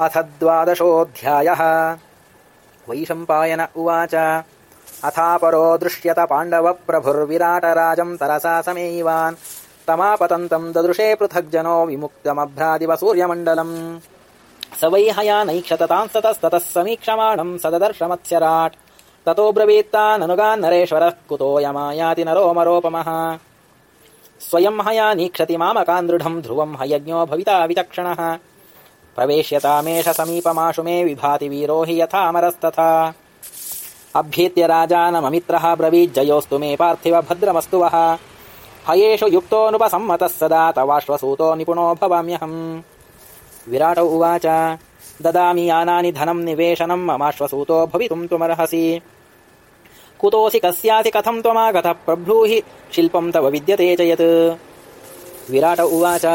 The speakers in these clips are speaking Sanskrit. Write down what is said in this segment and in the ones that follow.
अथ द्वादशोऽध्यायः। वैशम्पायन उवाच। अथापरो दृश्यत पाण्डवप्रभुर्विराटराजम् तरसा समेयिवान् तमापतन्तम् ददृशे पृथग्जनो विमुक्तमभ्रादिव सूर्यमण्डलम्। स वै हयानैक्षततांस्ततस्ततः समीक्षमाणम् सददर्शमत्स्यराट्। ततो ब्रवीत्ताननुगान् नरेश्वरः कुतोऽयमायाति नरोमरोपमः। स्वयम् हयानीक्षति मामकान् दृढम् ध्रुवम् हयज्ञो भविता विचक्षणः प्रवेश्यतामेष समीपमाशु मे विभाति वीरो हि यथामरस्तथा। अभ्येत्य राजानममित्रः ब्रवीज्जयोस्तु मे पार्थिव भद्रमस्तु वः हयेषु युक्तोऽनुपसम्मतः सदा तवाश्वसूतो निपुणो भवाम्यहम्। विराट उवाच ददामि यानानि धनम् निवेशनम् ममाश्वसूतो भवितुम् त्वमर्हसि। कुतोऽसि कस्यासि कथम् त्वमागतः प्रब्रूहि शिल्पम् तव विद्यते च यत्। विराट उवाच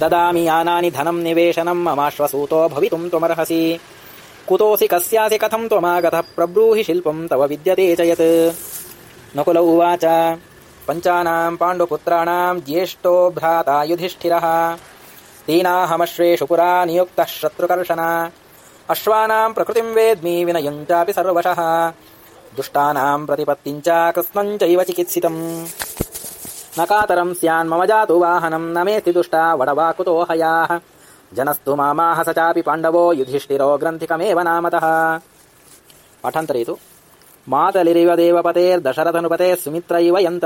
ददामि यानानि धनम् निवेशनम् ममाश्वसूतो भवितुम् त्वमर्हसि। कुतोऽसि कस्यासि कथम् त्वमागतः प्रब्रूहि शिल्पम् तव विद्यते च यत्। नकुल उवाच। पञ्चानाम् पाण्डुपुत्राणाम् ज्येष्ठो भ्राता युधिष्ठिरः। तेनाहमश्वेषु पुरा नियुक्तः शत्रुकर्षण। अश्वानाम् प्रकृतिम् वेद्मि विनयम् चापि सर्वशः। च कृत्स्नम् चैव चिकित्सितम् न कातरम् स्यान् मम जातु वाहनम् न मेऽस्ति दुष्टा वडवा कुतो हयाः। जनस्तु मामाह स चापि पाण्डवो युधिष्ठिरो ग्रन्थिकमेव नामतः। पठन्तरे तु मातलिरिव देवपतेर्दशरथनुपतेः सुमित्र इव यन्त।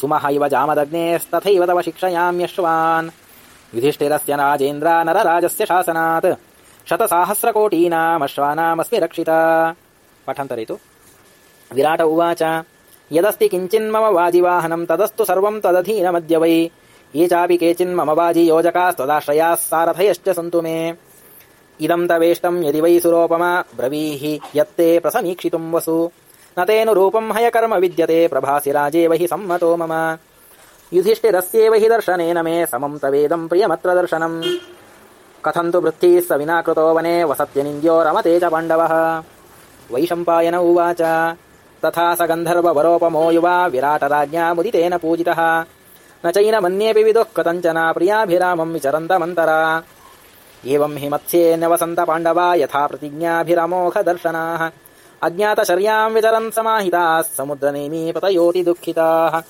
सुमः इव जामदग्नेस्तथैव तव शिक्षयाम्यश्वान्। युधिष्ठिरस्य राजेन्द्र नरराजस्य शासनात्। शतसाहस्रकोटीनामश्वानामस्मि रक्षिता। पठन्तरे तु विराट उवाच यदस्ति किञ्चिन्मम वाजिवाहनम् तदस्तु सर्वम् तदधीनमद्य वै। ये चापि केचिन्मम वाजि योजकास्तदाश्रयाः सारथयश्च सन्तु मे। इदम् तवेष्टम् यदि वै सुरोपमा ब्रवीहि यत्ते प्रसमीक्षितुम् वसु। न तेऽनुरूपम् हयकर्म विद्यते प्रभासि राजेव हि सम्मतो मम। युधिष्ठिरस्येव दर्शनेन मे समम् तवेदम् प्रियमत्र दर्शनम्। कथम् तु वृत्तिः स विना कृतो वने वसत्यनिन्द्यो रमते च पाण्डवः। वैशम्पायन उवाच तथा स गन्धर्ववरोपमो युवा विराटराज्ञा मुदितेन पूजितः। न चैन मन्येऽपि विदुः कथञ्चन प्रियाभिरामम् विचरन्तमन्तरा। एवम् हि मत्स्येऽन्यवसन्त पाण्डवा यथा प्रतिज्ञाभिरमोघदर्शनाः अज्ञातशर्याम् विचरन् समाहिताः समुद्रनेमी पतयोति दुःखिताः।